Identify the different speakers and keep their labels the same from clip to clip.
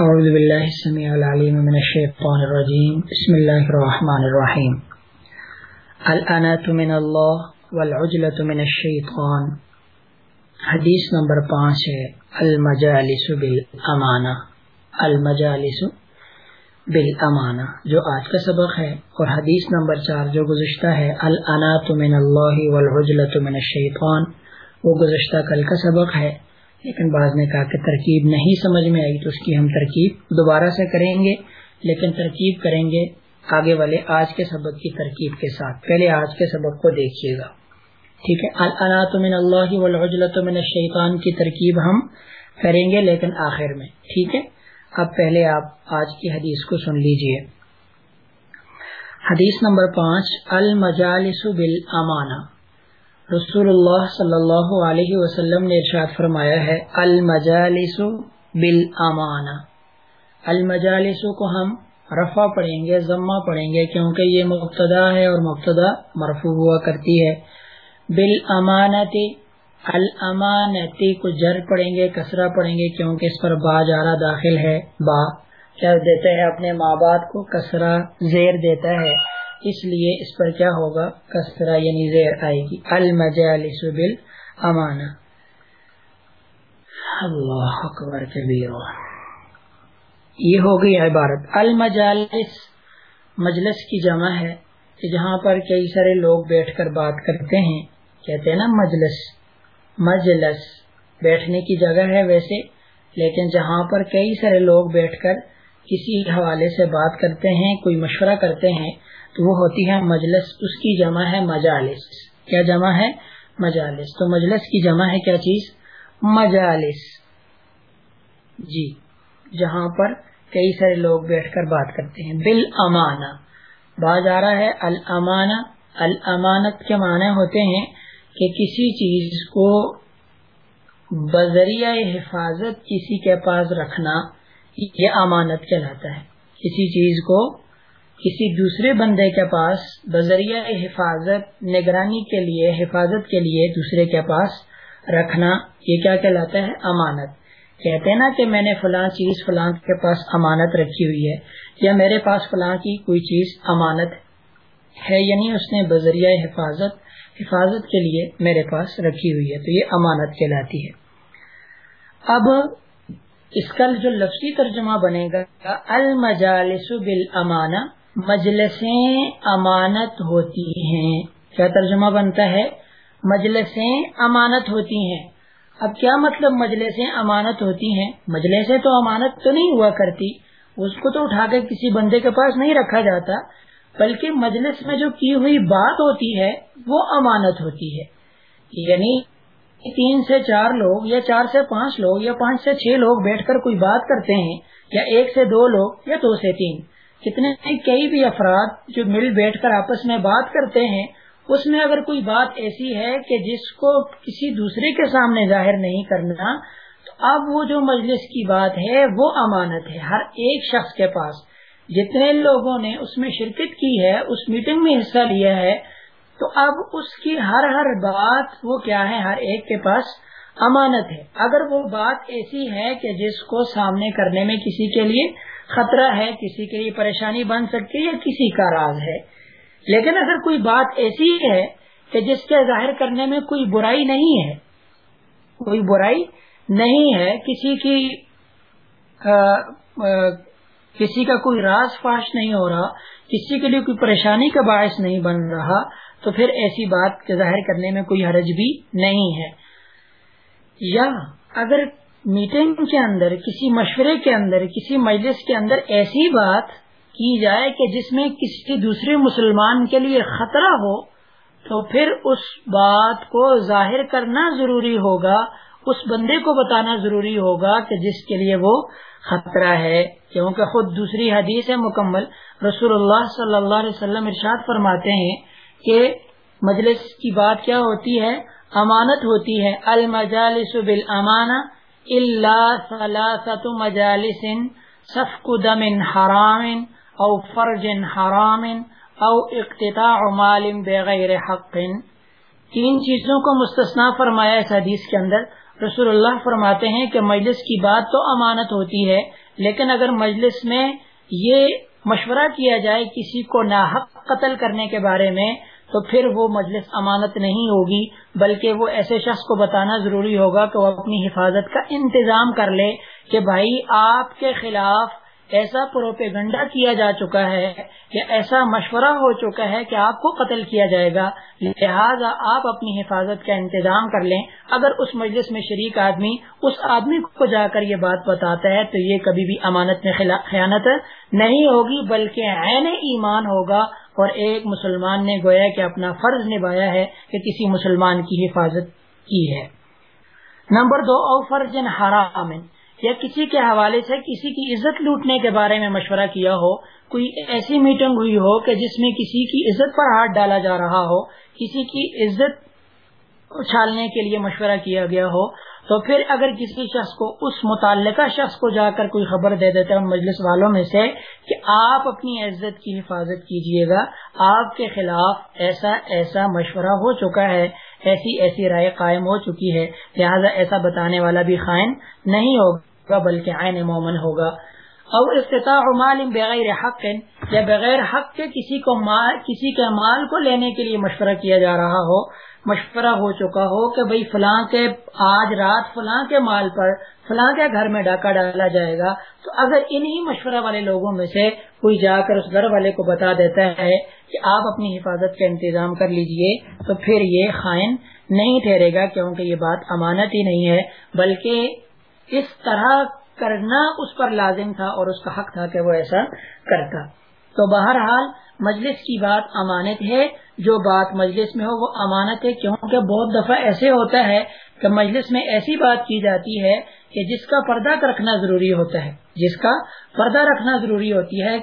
Speaker 1: أعوذ بالله السميع العليم من الشيطان الرجيم بسم الله الرحمن الرحيم الأنات من الله والعجلة من الشيطان حدیث نمبر پانچ ہے، المجالس بالامانہ. المجالس بالامانہ، جو آج کا سبق ہے، اور حدیث نمبر چار جو گزشتہ ہے الانات من اللہ والعجلة من الشیطان، وہ گزشتہ کل کا سبق ہے۔ لیکن بعض نے کہا کہ ترکیب نہیں سمجھ میں آئی تو اس کی ہم ترکیب دوبارہ سے کریں گے، لیکن ترکیب کریں گے آگے والے آج کے سبق کی ترکیب کے ساتھ۔ پہلے آج کے سبق کو دیکھیے گا۔ ٹھیک ہے؟ من اللہ من الشیطان کی ترکیب ہم کریں گے، لیکن آخر میں۔ ٹھیک ہے؟ اب پہلے آپ آج کی حدیث کو سن لیجیے۔ حدیث نمبر پانچ، المجالس بالامانہ۔ رسول اللہ صلی اللہ علیہ وسلم نے ارشاد فرمایا ہے، المجالس بالامانہ۔ المجالس کو ہم رفع پڑھیں گے، ضمہ پڑھیں گے، کیونکہ یہ مبتدا ہے اور مبتدا مرفوع ہوا کرتی ہے۔ بالامانتی، الامانتی کو جر پڑھیں گے کسرہ پڑھیں گے، کیونکہ اس پر با جارا داخل ہے، با۔ کیا دیتے ہیں اپنے ماں باپ کو؟ کسرہ زیر دیتا ہے۔ اس لیے اس پر کیا ہوگا؟ کسرا یعنی زیر آئے گی المجالس بالامانہ۔ اللہ اکبر کبیر۔ یہ ہو گئی عبارت۔ المجالس مجلس کی جمع ہے کہ جہاں پر کئی سارے لوگ بیٹھ کر بات کرتے ہیں۔ کہتے ہیں نا مجلس۔ مجلس بیٹھنے کی جگہ ہے ویسے، لیکن جہاں پر کئی سارے لوگ بیٹھ کر کسی حوالے سے بات کرتے ہیں، کوئی مشورہ کرتے ہیں تو وہ ہوتی ہے مجلس، اس کی جمع ہے مجالس۔ کیا جمع ہے؟ مجالس۔ تو مجلس کی جمع ہے کیا چیز؟ مجالس۔ جی جہاں پر کئی سارے لوگ بیٹھ کر بات کرتے ہیں۔ بال امانہ باز آ رہا ہے المانہ المانت کے معنی ہوتے ہیں کہ کسی چیز کو بذریعہ حفاظت کسی کے پاس رکھنا، یہ امانت کہلاتا ہے۔ کسی چیز کو کسی دوسرے بندے کے پاس بذریعہ حفاظت، نگرانی کے لیے، حفاظت کے لیے دوسرے کے پاس رکھنا، یہ کیا کہلاتا ہے؟ امانت۔ کہتے نا کہ میں نے فلاں چیز فلاں کے پاس امانت رکھی ہوئی ہے، یا میرے پاس فلاں کی کوئی چیز امانت ہے یعنی اس نے بذریعہ حفاظت حفاظت کے لیے میرے پاس رکھی ہوئی ہے، تو یہ امانت کہلاتی ہے۔ اب اس کا جو لفظی ترجمہ بنے گا، المجالس بالامانہ مجلسیں امانت ہوتی ہیں۔ کیا ترجمہ بنتا ہے؟ مجلسیں امانت ہوتی ہیں۔ اب کیا مطلب مجلسیں امانت ہوتی ہیں؟ مجلسیں تو امانت تو نہیں ہوا کرتی۔ اس کو تو اٹھا کے کسی بندے کے پاس نہیں رکھا جاتا، بلکہ مجلس میں جو کی ہوئی بات ہوتی ہے، وہ امانت ہوتی ہے۔ یعنی تین سے چار لوگ یا چار سے پانچ لوگ یا پانچ سے چھ لوگ بیٹھ کر کوئی بات کرتے ہیں، یا ایک سے دو لوگ یا دو سے تین۔ کتنے کئی بھی افراد جو مل بیٹھ کر آپس میں بات کرتے ہیں، اس میں اگر کوئی بات ایسی ہے کہ جس کو کسی دوسرے کے سامنے ظاہر نہیں کرنا، تو اب وہ جو مجلس کی بات ہے، وہ امانت ہے ہر ایک شخص کے پاس۔ جتنے لوگوں نے اس میں شرکت کی ہے، اس میٹنگ میں حصہ لیا ہے، تو اب اس کی ہر ہر بات وہ کیا ہے، ہر ایک کے پاس امانت ہے۔ اگر وہ بات ایسی ہے کہ جس کو سامنے کرنے میں کسی کے لیے خطرہ ہے کسی کے لیے پریشانی بن سکتی ہے یا کسی کا راز ہے۔ لیکن اگر کوئی بات ایسی ہے کہ جس کے ظاہر کرنے میں کوئی برائی نہیں ہے کوئی برائی نہیں ہے کسی کی آ, آ, کسی کا کوئی راز فاش نہیں ہو رہا کسی کے لیے کوئی پریشانی کا باعث نہیں بن رہا تو پھر ایسی بات کے ظاہر کرنے میں کوئی حرج بھی نہیں ہے۔ یا اگر میٹنگ کے اندر، کسی مشورے کے اندر، کسی مجلس کے اندر ایسی بات کی جائے کہ جس میں کسی دوسرے مسلمان کے لیے خطرہ ہو، تو پھر اس بات کو ظاہر کرنا ضروری ہوگا، اس بندے کو بتانا ضروری ہوگا کہ جس کے لیے وہ خطرہ ہے۔ کیونکہ خود دوسری حدیث ہے مکمل رسول اللہ صلی اللہ علیہ وسلم ارشاد فرماتے ہیں کہ مجلس کی بات کیا ہوتی ہے؟ امانت ہوتی ہے۔ المجالس بالامانہ اللہ ثلاثت مجالس سفک دم حرام او فرج حرام او اقتطاع مال بغیر حق. تین چیزوں کو مستثنا فرمایا اس حدیث کے اندر۔ رسول اللہ فرماتے ہیں کہ مجلس کی بات تو امانت ہوتی ہے، لیکن اگر مجلس میں یہ مشورہ کیا جائے کسی کو ناحق قتل کرنے کے بارے میں تو پھر وہ مجلس امانت نہیں ہوگی، بلکہ وہ ایسے شخص کو بتانا ضروری ہوگا کہ وہ اپنی حفاظت کا انتظام کر لے کہ بھائی آپ کے خلاف ایسا پروپیگنڈا کیا جا چکا ہے یا ایسا مشورہ ہو چکا ہے کہ آپ کو قتل کیا جائے گا۔ لہذا آپ اپنی حفاظت کا انتظام کر لیں۔ اگر اس مجلس میں شریک آدمی اس آدمی کو جا کر یہ بات بتاتا ہے تو یہ کبھی بھی امانت میں خیانت نہیں ہوگی، بلکہ عین ایمان ہوگا۔ اور ایک مسلمان نے گویا کہ اپنا فرض نبھایا ہے کہ کسی مسلمان کی حفاظت کی ہے۔ نمبر دو، او فرجن حرام، یا کسی کے حوالے سے کسی کی عزت لوٹنے کے بارے میں مشورہ کیا ہو، کوئی ایسی میٹنگ ہوئی ہو کہ جس میں کسی کی عزت پر ہاتھ ڈالا جا رہا ہو، کسی کی عزت اچھالنے کے لیے مشورہ کیا گیا ہو تو پھر اگر کسی شخص کو اس متعلقہ شخص کو جا کر کوئی خبر دے دیتے ہیں مجلس والوں میں سے کہ آپ اپنی عزت کی حفاظت کیجیے گا، آپ کے خلاف ایسا ایسا مشورہ ہو چکا ہے، ایسی ایسی رائے قائم ہو چکی ہے، لہذا ایسا بتانے والا بھی خائن نہیں ہوگا، بلکہ عین مومن ہوگا۔ اور افتتاح مال بغیر حق، یا بغیر حق کے کسی کو مال، کسی کے مال کو لینے کے لیے مشورہ کیا جا رہا ہو، مشورہ ہو چکا ہو کہ بھئی فلاں کے آج رات فلاں کے مال پر، فلاں کے گھر میں ڈاکہ ڈالا جائے گا، تو اگر انہی مشورہ والے لوگوں میں سے کوئی جا کر اس گھر والے کو بتا دیتا ہے کہ آپ اپنی حفاظت کا انتظام کر لیجیے، تو پھر یہ خائن نہیں ٹھہرے گا کیونکہ یہ بات امانت ہی نہیں ہے، بلکہ اس طرح کرنا اس پر لازم تھا اور اس کا حق تھا کہ وہ ایسا کرتا۔ تو بہرحال مجلس کی بات امانت ہے، جو بات مجلس میں ہو وہ امانت ہے، کیونکہ بہت دفعہ ایسے ہوتا ہے کہ مجلس میں ایسی بات کی جاتی ہے کہ جس کا پردہ رکھنا ضروری ہوتا ہے۔ جس کا پردہ رکھنا ضروری ہوتی ہے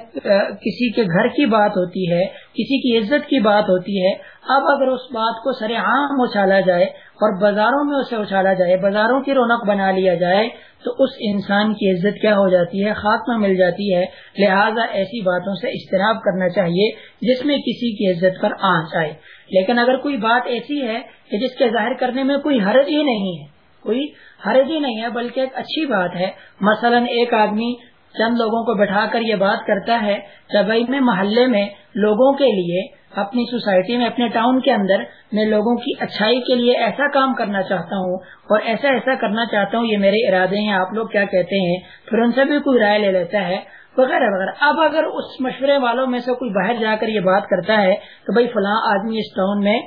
Speaker 1: کسی کے گھر کی بات ہوتی ہے، کسی کی عزت کی بات ہوتی ہے۔ اب اگر اس بات کو سر عام اچھالا جائے اور بازاروں میں اسے اچھالا جائے، بازاروں کی رونق بنا لیا جائے تو اس انسان کی عزت کیا ہو جاتی ہے؟ خاتمہ مل جاتی ہے۔ لہذا ایسی باتوں سے اجتناب کرنا چاہیے جس میں کسی کی عزت پر آنچ آئے۔ لیکن اگر کوئی بات ایسی ہے کہ جس کے ظاہر کرنے میں کوئی حرج ہی نہیں ہے، کوئی حرج ہی نہیں ہے، بلکہ ایک اچھی بات ہے۔ مثلا ایک آدمی چند لوگوں کو بٹھا کر یہ بات کرتا ہے، کہ بھائی میں محلے میں لوگوں کے لیے اپنی سوسائٹی میں، اپنے ٹاؤن کے اندر میں لوگوں کی اچھائی کے لیے ایسا کام کرنا چاہتا ہوں اور ایسا ایسا کرنا چاہتا ہوں، یہ میرے ارادے ہیں، آپ لوگ کیا کہتے ہیں؟ پھر ان سے بھی کوئی رائے لے لیتا ہے۔ وغیرہ وغیرہ۔ اب اگر اس مشورے والوں میں سے کوئی باہر جا کر یہ بات کرتا ہے تو بھائی فلاں آدمی اس ٹاؤن میں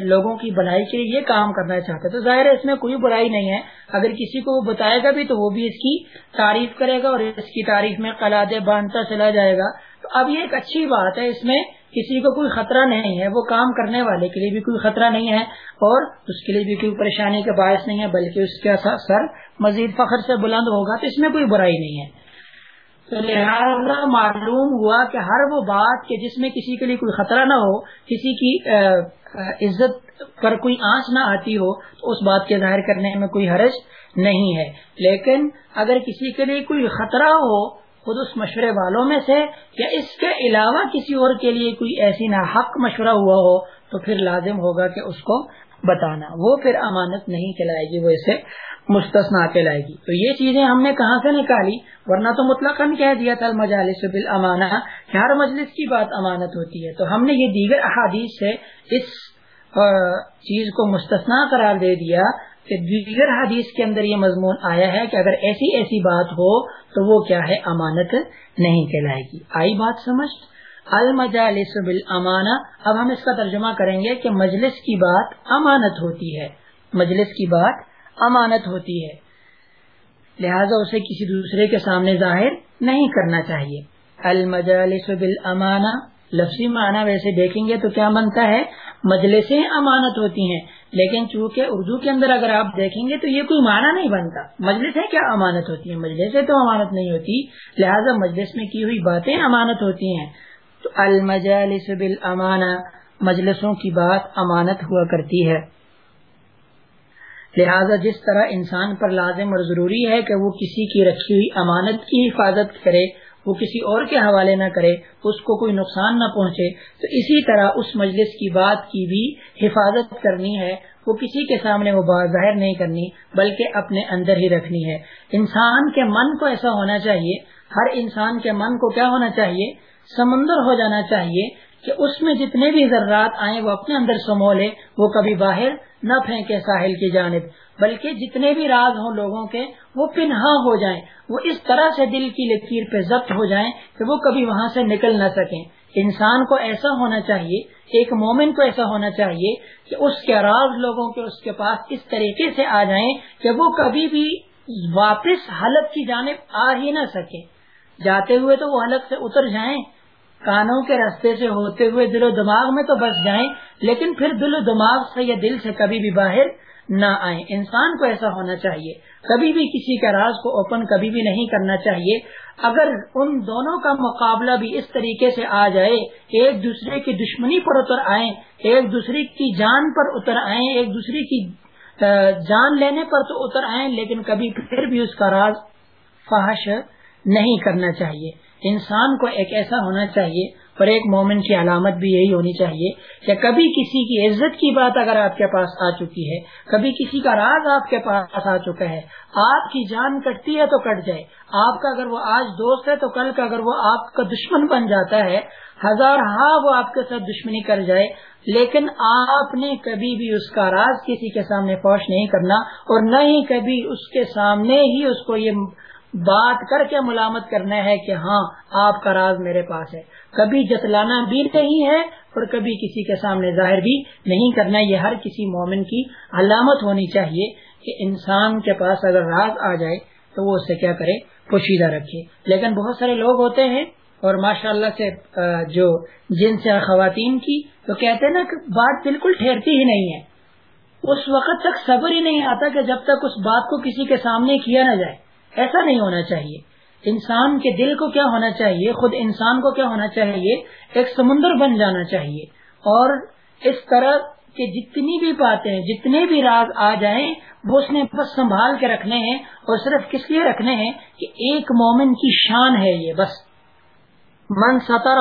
Speaker 1: لوگوں کی بنائی کے لیے یہ کام کرنا چاہتا ہے، تو ظاہر ہے اس میں کوئی برائی نہیں ہے۔ اگر کسی کو وہ بتائے گا بھی تو وہ بھی اس کی تعریف کرے گا اور اس کی تعریف میں قلادے باندھتا چلا جائے گا۔ تو اب یہ ایک اچھی بات ہے، اس میں کسی کو کوئی خطرہ نہیں ہے، وہ کام کرنے والے کے لیے بھی کوئی خطرہ نہیں ہے اور اس کے لیے بھی کوئی پریشانی کا باعث نہیں ہے، بلکہ اس کا سر مزید فخر سے بلند ہوگا تو اس میں کوئی برائی نہیں ہے۔ تو لہٰذا معلوم ہوا کہ ہر وہ بات کہ جس میں کسی کے لیے کوئی خطرہ نہ ہو، کسی کی عزت پر کوئی آنچ نہ آتی ہو، تو اس بات کے ظاہر کرنے میں کوئی حرج نہیں ہے۔ لیکن اگر کسی کے لیے کوئی خطرہ ہو خود اس مشورے والوں میں سے یا اس کے علاوہ کسی اور کے لیے کوئی ایسی نہ حق مشورہ ہوا ہو تو پھر لازم ہوگا کہ اس کو بتانا۔ وہ پھر امانت نہیں کھلائے گی، وہ اسے مستثنا کے لائے گی۔ تو یہ چیزیں ہم نے کہاں سے نکالی؟ ورنہ تو مطلق کہہ دیا تھا مجالس بالامانہ کہ ہر مجلس کی بات امانت ہوتی ہے۔ تو ہم نے یہ دیگر احادیث سے اس چیز کو مستثنا قرار دے دیا دیگر حدیث کے اندر یہ مضمون آیا ہے کہ اگر ایسی ایسی بات ہو تو وہ کیا ہے؟ امانت نہیں کہلائے گی۔ آئی بات سمجھ؟ المجالس بالامانہ۔ اب ہم اس کا ترجمہ کریں گے کہ مجلس کی بات امانت ہوتی ہے۔ مجلس کی بات امانت ہوتی ہے۔ لہذا اسے کسی دوسرے کے سامنے ظاہر نہیں کرنا چاہیے۔ المجالس بالامانہ۔ لفظی معنی ویسے دیکھیں گے تو کیا بنتا ہے؟ مجلسیں امانت ہوتی ہیں۔ لیکن چونکہ اردو کے اندر اگر آپ دیکھیں گے تو یہ کوئی معنی نہیں بنتا۔ مجلس ہے کیا امانت ہوتی ہے؟ مجلس تو امانت نہیں ہوتی، لہذا مجلس میں کی ہوئی باتیں امانت ہوتی ہیں۔ تو المجالس بالامانہ، مجلسوں کی بات امانت ہوا کرتی ہے۔ لہذا جس طرح انسان پر لازم اور ضروری ہے کہ وہ کسی کی رکھی ہوئی امانت کی حفاظت کرے وہ کسی اور کے حوالے نہ کرے، اس کو کوئی نقصان نہ پہنچے۔ تو اسی طرح اس مجلس کی بات کی بھی حفاظت کرنی ہے۔ وہ کسی کے سامنے وہ بات ظاہر نہیں کرنی، بلکہ اپنے اندر ہی رکھنی ہے۔ انسان کے من کو ایسا ہونا چاہیے، ہر انسان کے من کو کیا ہونا چاہیے؟ سمندر ہو جانا چاہیے کہ اس میں جتنے بھی ذرات آئیں، وہ اپنے اندر سمو لے وہ کبھی باہر نہ پھینکے ساحل کی جانب۔ بلکہ جتنے بھی راز ہوں لوگوں کے، وہ پنہا ہو جائیں، وہ اس طرح سے دل کی لکیر پہ ضبط ہو جائیں کہ وہ کبھی وہاں سے نکل نہ سکیں۔ انسان کو ایسا ہونا چاہیے، ایک مومن کو ایسا ہونا چاہیے کہ اس کے راز لوگوں کے، اس کے پاس اس طریقے سے آ جائیں کہ وہ کبھی بھی واپس حلق کی جانب آ ہی نہ سکے جاتے ہوئے تو وہ حلق سے اتر جائیں، کانوں کے رستے سے ہوتے ہوئے دل و دماغ میں تو بس جائیں، لیکن پھر دل و دماغ سے یا دل سے کبھی بھی باہر نہ آئیں۔ انسان کو ایسا ہونا چاہیے۔ کبھی بھی کسی کا راز کو اوپن کبھی بھی نہیں کرنا چاہیے۔ اگر ان دونوں کا مقابلہ بھی اس طریقے سے آ جائے، ایک دوسرے کی دشمنی پر اتر آئیں، ایک دوسرے کی جان پر اتر آئیں، ایک دوسرے کی جان لینے پر تو اتر آئیں، لیکن کبھی پھر بھی اس کا راز فحش نہیں کرنا چاہیے۔ انسان کو ایک ایسا ہونا چاہیے اور ایک مومن کی علامت بھی یہی ہونی چاہیے کہ کبھی کسی کی عزت کی بات اگر آپ کے پاس آ چکی ہے، کبھی کسی کا راز آپ کے پاس آ چکا ہے، آپ کی جان کٹتی ہے تو کٹ جائے، آپ کا اگر وہ آج دوست ہے تو کل کا اگر وہ آپ کا دشمن بن جاتا ہے، ہزار ہاں وہ آپ کے ساتھ دشمنی کر جائے، لیکن آپ نے کبھی بھی اس کا راز کسی کے سامنے پوش نہیں کرنا اور نہ ہی کبھی اس کے سامنے ہی اس کو یہ بات کر کے ملامت کرنا ہے کہ ہاں آپ کا راز میرے پاس ہے۔ کبھی جتلانا بھی نہیں ہے اور کبھی کسی کے سامنے ظاہر بھی نہیں کرنا، یہ ہر کسی مومن کی علامت ہونی چاہیے کہ انسان کے پاس اگر راز آ جائے تو وہ اسے کیا کرے؟ پوشیدہ رکھے۔ لیکن بہت سارے لوگ ہوتے ہیں اور ماشاء اللہ سے جو جن سے خواتین کی، تو کہتے ہیں نا کہ بات بالکل ٹھہرتی ہی نہیں ہے۔ اس وقت تک صبر ہی نہیں آتا کہ جب تک اس بات کو کسی کے سامنے کیا نہ جائے۔ ایسا نہیں ہونا چاہیے۔ انسان کے دل کو کیا ہونا چاہیے؟ خود انسان کو کیا ہونا چاہیے؟ ایک سمندر بن جانا چاہیے۔ اور اس طرح کے جتنی بھی باتیں جتنے بھی راز آ جائیں، وہ اس نے بس سنبھال کے رکھنے ہیں اور صرف کس لیے رکھنے ہیں؟ کہ ایک مومن کی شان ہے یہ، بس۔ من سطر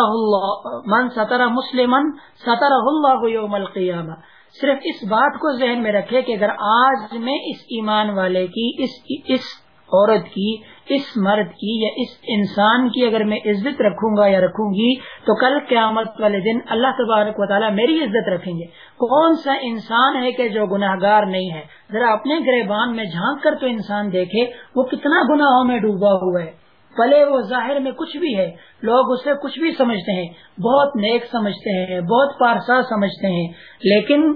Speaker 1: من سطر مسلم سطر اللہ یوم القیامہ۔ صرف اس بات کو ذہن میں رکھے کہ اگر آج میں اس ایمان والے کی، اس اس عورت کی، اس مرد کی یا اس انسان کی اگر میں عزت رکھوں گا یا رکھوں گی، تو کل قیامت والے دن اللہ تبارک و تعالیٰ میری عزت رکھیں گے۔ کون سا انسان ہے کہ جو گناہ گار نہیں ہے؟ ذرا اپنے گریبان میں جھانک کر تو انسان دیکھے، وہ کتنا گناہوں میں ڈوبا ہوا ہے۔ پلے وہ ظاہر میں کچھ بھی ہے، لوگ اسے کچھ بھی سمجھتے ہیں، بہت نیک سمجھتے ہیں، بہت پارسا سمجھتے ہیں، لیکن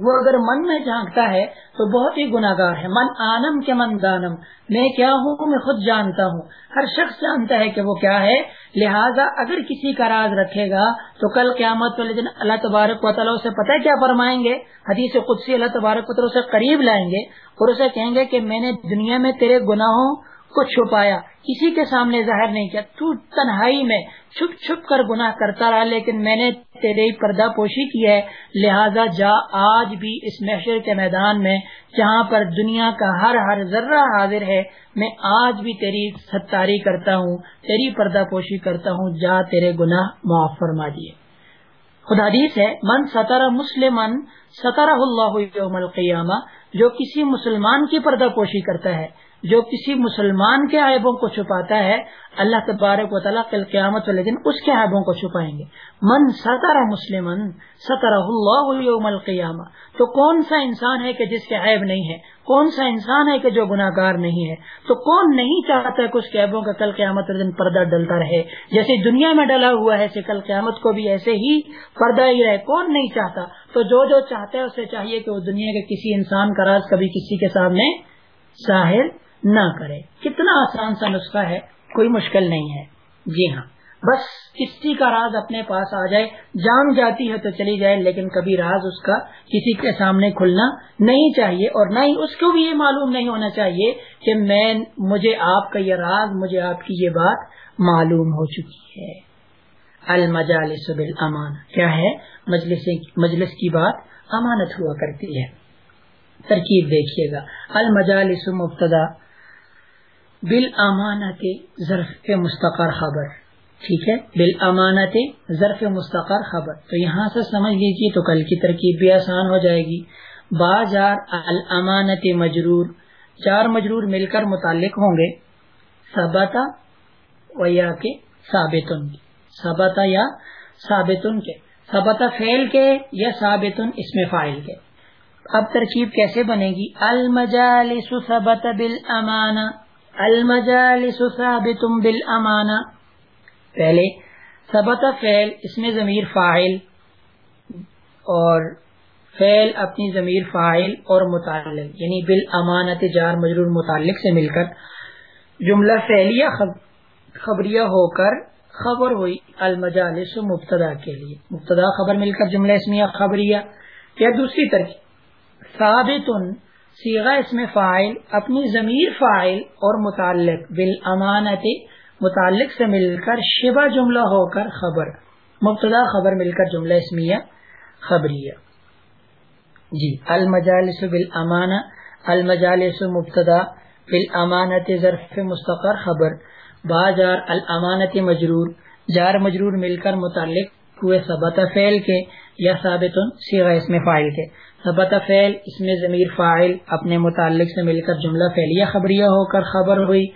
Speaker 1: وہ اگر من میں جھانکتا ہے تو بہت ہی گناگار ہے۔ من آنم کے من دانم۔ میں کیا ہوں؟ میں خود جانتا ہوں۔ ہر شخص جانتا ہے کہ وہ کیا ہے۔ لہذا اگر کسی کا راز رکھے گا تو کل قیامت والے دن اللہ تبارک و تعالیٰ سے پتہ کیا فرمائیں گے؟ حدیث قدسی اللہ تبارک و تعالیٰ سے قریب لائیں گے اور اسے کہیں گے کہ میں نے دنیا میں تیرے گناہوں کو چھپایا، کسی کے سامنے ظاہر نہیں کیا۔ تو تنہائی میں چھپ چھپ کر گناہ کرتا رہا، لیکن میں نے تیرے پردہ پوشی کی ہے۔ لہذا جا، آج بھی اس محشر کے میدان میں، جہاں پر دنیا کا ہر ہر ذرہ حاضر ہے، میں آج بھی تیری ستاری کرتا ہوں، تیری پردہ پوشی کرتا ہوں۔ جا، تیرے گناہ معاف فرما دیے۔ خدا حدیث ہے، من ستر مسلم ستر اللہ یوم القیامہ، جو کسی مسلمان کی پردہ پوشی کرتا ہے جو کسی مسلمان کے عیبوں کو چھپاتا ہے، اللہ تبارک و تعالیٰ کل قیامت والے دن اس کے عیبوں کو چھپائیں گے۔ من ستر مسلم ستر اللہ یوم القیامہ۔ تو کون سا انسان ہے کہ جس کے عیب نہیں ہے؟ کون سا انسان ہے کہ جو گناہ گار نہیں ہے؟ تو کون نہیں چاہتا کہ اس کے عیبوں کا کل قیامت والے دن پردہ ڈلتا رہے؟ جیسے دنیا میں ڈلا ہوا ہے کل قیامت کو بھی ایسے ہی پردہ ہی رہے، کون نہیں چاہتا؟ تو جو جو چاہتا ہے، اسے چاہیے کہ وہ دنیا کے کسی انسان کا راز کبھی کسی کے سامنے ظاہر نہ کرے۔ کتنا آسان سا نسخہ ہے، کوئی مشکل نہیں ہے۔ جی ہاں۔ بس کسی کا راز اپنے پاس آ جائے، جان جاتی ہے تو چلی جائے، لیکن کبھی راز اس کا کسی کے سامنے کھلنا نہیں چاہیے، اور نہ ہی اس کو بھی یہ معلوم نہیں ہونا چاہیے کہ میں، مجھے آپ کا یہ راز، مجھے آپ کی یہ بات معلوم ہو چکی ہے۔ المجالس بالامان کیا ہے؟ مجلس مجلس کی بات امانت ہوا کرتی ہے۔ ترکیب دیکھیے گا۔ المجالس مبتدا۔ بال امانت ظرف مستقر خبر، ٹھیک ہے؟ بال امانت ظرف مستقر خبر۔ تو یہاں سے سمجھ لیجیے تو کل کی ترکیب بھی آسان ہو جائے گی۔ با جار الامانت مجرور جار مجرور مل کر متعلق ہوں گے۔ سبتا و یا کے ثابتن۔ سبتا یا ثابتن کے۔ سبتا فیل کے یا ثابتن اس میں فائل کے۔ اب ترکیب کیسے بنے گی؟ المجالس ثبت بالامانہ۔ المجالس ثابت بالامانہ پہلے، ثبت فعل، اس میں ضمیر فاعل اور فعل اپنی ضمیر فاعل اور متعلق یعنی بالامانت جار، مجرور، متعلق سے مل کر۔ جملہ فعلیہ خبریہ ہو کر خبر ہوئی، المجالس مبتدا کے لیے۔ مبتدا خبر مل کر جملہ اسمیہ خبریہ یا دوسری ترکیب ثابت سیغا اس میں فائل اپنی ضمیر فائل اور متعلق، بالامانت، متعلق سے مل کر شبہ جملہ ہو کر خبر۔ مبتدا خبر مل کر جملہ اسمیہ، خبریہ۔ جی المجالس بالامانہ، المجالس مبتدا، بالامانت ظرف مستقر خبر۔ بازار الامانت مجرور، جار مجرور مل کر متعلق ہوئے ثبت فعل کے یا ثابت سیغا اس میں فائل کے۔ ثبت فعل، اس میں ضمیر فائل اپنے متعلق سے مل کر جملہ فعلیہ خبریہ ہو کر خبر ہوئی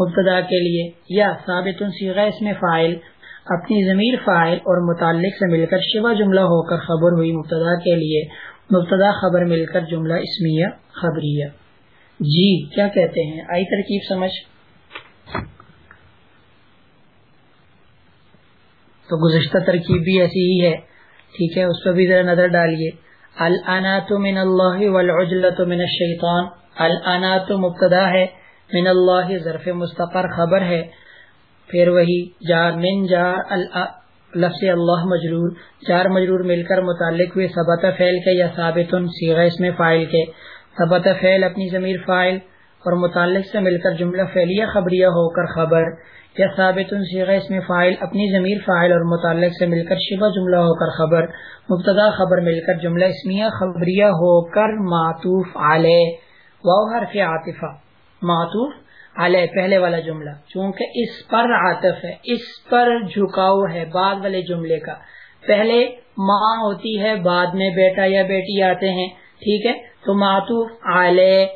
Speaker 1: مبتدا کے لیے، یا ثابت سیغہ اس میں فائل اپنی ضمیر فائل اور متعلق سے مل کر شبہ جملہ ہو کر خبر ہوئی مبتدا کے لیے، مبتدا خبر مل کر جملہ اسمیہ خبریہ۔ جی کیا کہتے ہیں؟ آئی ترکیب سمجھ۔ تو گزشتہ ترکیب بھی ایسی ہی ہے۔ ٹھیک ہے، اس پہ بھی ذرا نظر ڈالیے۔ الانات من اللہ والعجلت من الشیطان. الانات مبتدا ہے، من اللہ ظرف مستقر خبر ہے. پھر وہی جار من جار لفظ اللہ مجرور، جار مجرور مل کر متعلق ہوئے ثبت فعل کے یا ثابت سیغہ اس میں فائل کے. ثبت فعل اپنی ضمیر فائل اور متعلق سے مل کر جملہ فعلیہ خبریہ ہو کر خبر. یا ثابت سیغہ اس میں فائل اپنی ضمیر فائل اور متعلق سے مل کر شبہ جملہ ہو کر خبر، مبتدا خبر مل کر جملہ اسمیہ خبریہ ہو کر معطوف علیہ حرف عاطفہ معطوف علیہ پہلے والا جملہ، چونکہ اس پر عاطف ہے، اس پر جھکاؤ ہے بعد والے جملے کا۔ پہلے ماں ہوتی ہے، بعد میں بیٹا یا بیٹی آتے ہیں، ٹھیک ہے؟ تو معطوف علیہ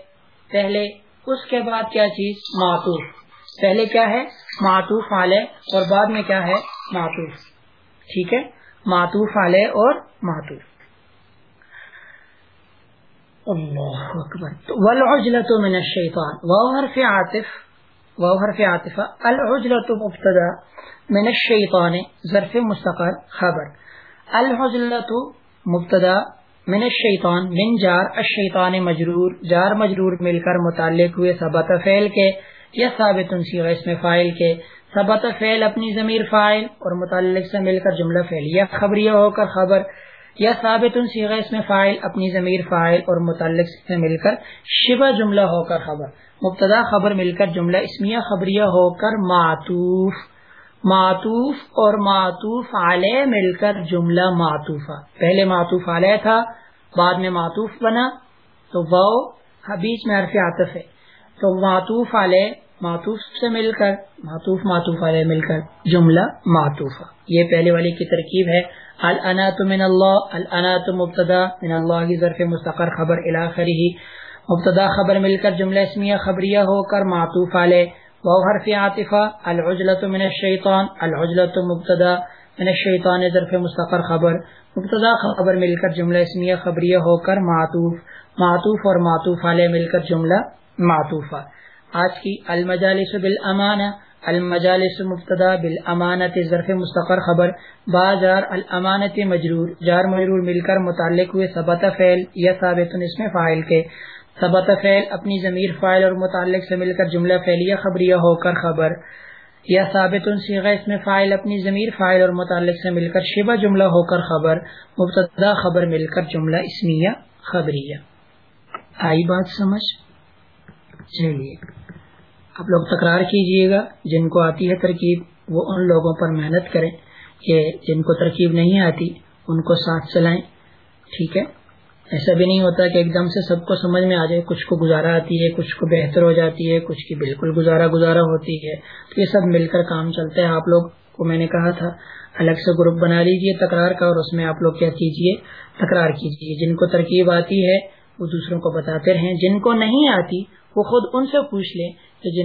Speaker 1: پہلے، اس کے بعد کیا چیز؟ معطوف۔ پہلے کیا ہے؟ معطوف علیہ اور بعد میں کیا ہے؟ معطوف. ٹھیک ہے؟ معطوف علیہ اور معطوف. اللہ اکبر. والعجلت من الشیطان. واو حرف عاطف. واو حرف عاطفہ. العجلت مبتدا من الشیطان. ظرف مستقر. خبر. العجلت مبتدا من الشیطان. من جار الشیطان مجرور. جار مجرور مل کر متعلق ہوئے ثبت فعل کے یا ثابت سیغہ اس میں فائل کے ثبت فعل اپنی ضمیر فائل اور متعلق سے مل کر جملہ فعلیہ خبریہ ہو کر خبر، یا ثابت سیغہ اس میں فائل اپنی ضمیر فائل اور متعلق سے مل کر شبہ جملہ ہو کر خبر۔ مبتدا خبر مل کر جملہ اسمیہ خبریہ ہو کر معطوف۔ معطوف اور معطوف علیہ مل کر جملہ معطوفہ۔ پہلے معطوف علیہ تھا، بعد میں معطوف بنا۔ تو وہ ہاں، بیچ میں عرف عاطف ہے۔ تو معطوف علیہ معطوف سے مل کر، معطوف معطوف علیہ مل کر، جملہ معطوف یہ پہلے والی کی ترکیب ہے الانات من اللہ الانات مبتدا، من اللہ کی ظرف مستقر خبر الاخری مبتدا خبر مل کر، جملہ اسمیہ خبریہ ہو کر، معطوف علیہ۔ وہ حرف عاطفہ العجلت من الشیطان العجلت مبتدا، من الشیطان ظرف مستقر خبر۔ مبتدا خبر مل کر، جملہ اسمیہ خبریہ ہو کر، معطوف معطوف اور معطوف علیہ مل کر، جملہ معطوفہ۔ آج کی المجالس بالامانہ، المجالس مبتدا بالامانت ظرف مستقر خبر، بازار الامانت مجرور، جار مجرور مل کر متعلق ہوئے ثبت فعل یا ثابت اس میں فائل کے۔ ثبت فعل اپنی ضمیر فائل اور متعلق سے مل کر جملہ فعلیہ خبریہ ہو کر خبر۔ یا ثابت سیغہ اس میں فائل اپنی ضمیر فائل اور متعلق سے مل کر شبہ جملہ ہو کر خبر، مبتدا خبر مل کر جملہ اسمیہ خبریہ۔ آئی بات سمجھ؟ چلیے۔ آپ لوگ تکرار کیجیے گا۔ جن کو آتی ہے ترکیب، وہ ان لوگوں پر محنت کریں کہ جن کو ترکیب نہیں آتی، ان کو ساتھ چلائیں۔ ٹھیک ہے؟ ایسا بھی نہیں ہوتا کہ ایک دم سے سب کو سمجھ میں آ جائے، کچھ کو گزارا آتی ہے، کچھ کو بہتر ہو جاتی ہے، کچھ کی بالکل گزارا گزارا ہوتی ہے۔ تو یہ سب مل کر کام چلتا ہے۔ آپ لوگ کو میں نے کہا تھا، الگ سے گروپ بنا لیجیے تکرار کا اور اس میں آپ لوگ کیا کیجیے؟ تکرار کیجیے۔ جن کو ترکیب آتی ہے، وہ دوسروں کو بتاتے رہیں۔ جن کو نہیں آتی، وہ خود ان سے پوچھ لیں کہ جن